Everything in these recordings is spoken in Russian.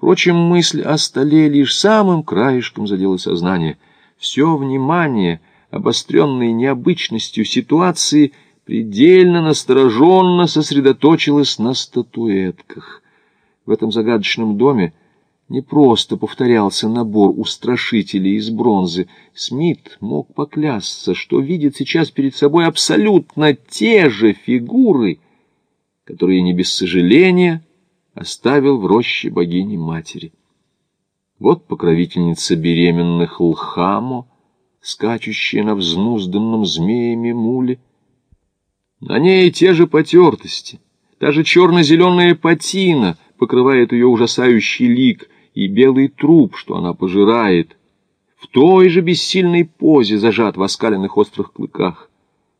Впрочем, мысль о столе лишь самым краешком задела сознание. Все внимание, обостренное необычностью ситуации, предельно настороженно сосредоточилось на статуэтках. В этом загадочном доме не просто повторялся набор устрашителей из бронзы. Смит мог поклясться, что видит сейчас перед собой абсолютно те же фигуры, которые не без сожаления оставил в роще богини-матери. Вот покровительница беременных Лхамо, скачущая на взнузданном змеями муле. На ней те же потертости, та же черно-зеленая патина покрывает ее ужасающий лик и белый труп, что она пожирает, в той же бессильной позе зажат в оскаленных острых клыках.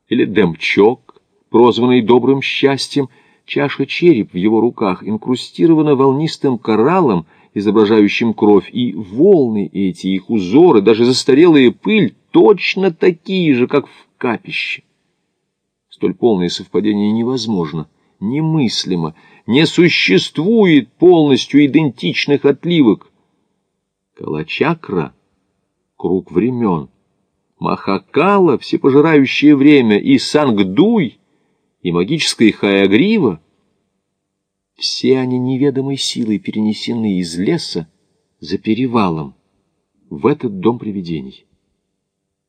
Или Демчок, прозванный добрым счастьем, Чаша череп в его руках инкрустирована волнистым кораллом, изображающим кровь, и волны эти, их узоры, даже застарелая пыль, точно такие же, как в капище. Столь полное совпадение невозможно, немыслимо, не существует полностью идентичных отливок. Калачакра — круг времен, Махакала — всепожирающее время, и Сангдуй — и магическая хаягрива, все они неведомой силой перенесены из леса за перевалом в этот дом привидений.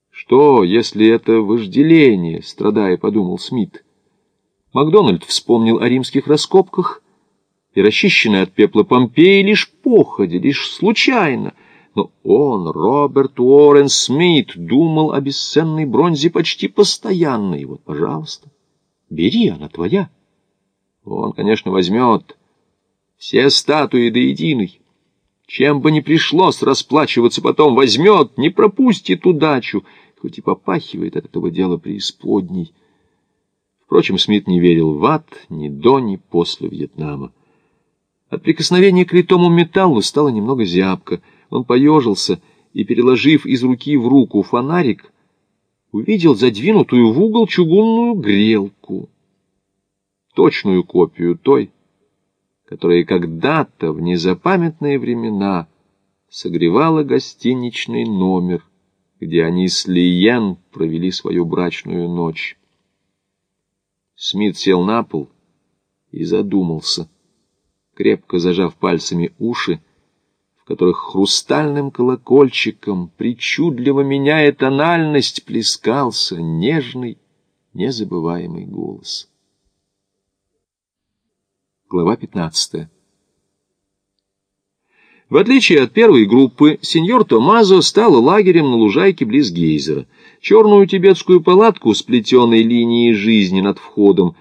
Что, если это вожделение, страдая, подумал Смит. Макдональд вспомнил о римских раскопках, и расчищенный от пепла Помпеи лишь походе, лишь случайно. Но он, Роберт Уоррен Смит, думал о бесценной бронзе почти постоянно, и вот, пожалуйста. Бери, она твоя. Он, конечно, возьмет все статуи до единой. Чем бы ни пришлось расплачиваться потом, возьмет, не пропустит удачу, хоть и попахивает от этого дела преисподней. Впрочем, Смит не верил в ад ни до, ни после Вьетнама. От прикосновения к литому металлу стало немного зябко. Он поежился и, переложив из руки в руку фонарик, увидел задвинутую в угол чугунную грелку, точную копию той, которая когда-то в незапамятные времена согревала гостиничный номер, где они с Лиен провели свою брачную ночь. Смит сел на пол и задумался, крепко зажав пальцами уши, которых хрустальным колокольчиком, причудливо меняя тональность, плескался нежный, незабываемый голос. Глава 15 В отличие от первой группы, сеньор Томазо стал лагерем на лужайке близ гейзера. Черную тибетскую палатку с плетеной линией жизни над входом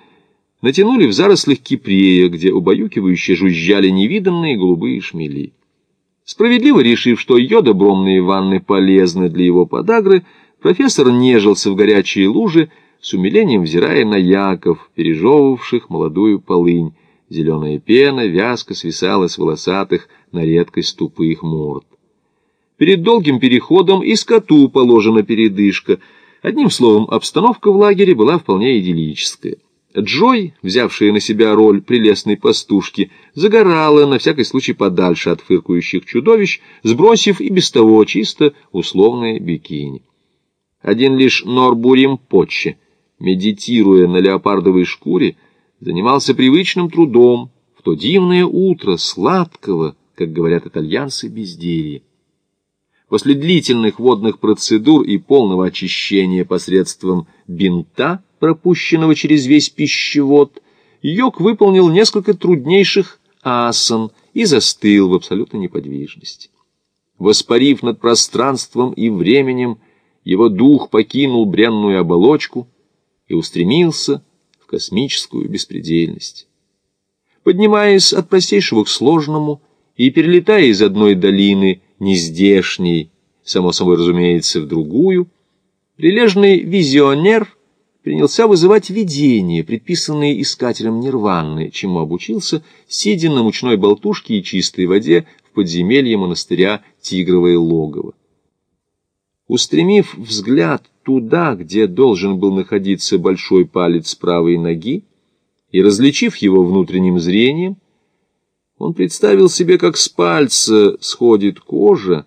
натянули в зарослях кипрея, где убаюкивающе жужжали невиданные голубые шмели. Справедливо решив, что йодобромные ванны полезны для его подагры, профессор нежился в горячие лужи, с умилением взирая на яков, пережевывавших молодую полынь. Зеленая пена вязко свисала с волосатых на редкость тупых морд. Перед долгим переходом и скоту положена передышка. Одним словом, обстановка в лагере была вполне идиллическая. Джой, взявшая на себя роль прелестной пастушки, загорала на всякий случай подальше от фыркающих чудовищ, сбросив и без того чисто условное бикини. Один лишь Норбурим Почче, медитируя на леопардовой шкуре, занимался привычным трудом в то дивное утро сладкого, как говорят итальянцы, безделья. После длительных водных процедур и полного очищения посредством бинта – пропущенного через весь пищевод, йог выполнил несколько труднейших асан и застыл в абсолютной неподвижности. Воспарив над пространством и временем, его дух покинул бренную оболочку и устремился в космическую беспредельность. Поднимаясь от простейшего к сложному и перелетая из одной долины, нездешней, само собой разумеется, в другую, прилежный визионер — принялся вызывать видения, предписанные искателем нирваны, чему обучился, сидя на мучной болтушке и чистой воде в подземелье монастыря Тигровое логово. Устремив взгляд туда, где должен был находиться большой палец правой ноги, и различив его внутренним зрением, Он представил себе, как с пальца сходит кожа,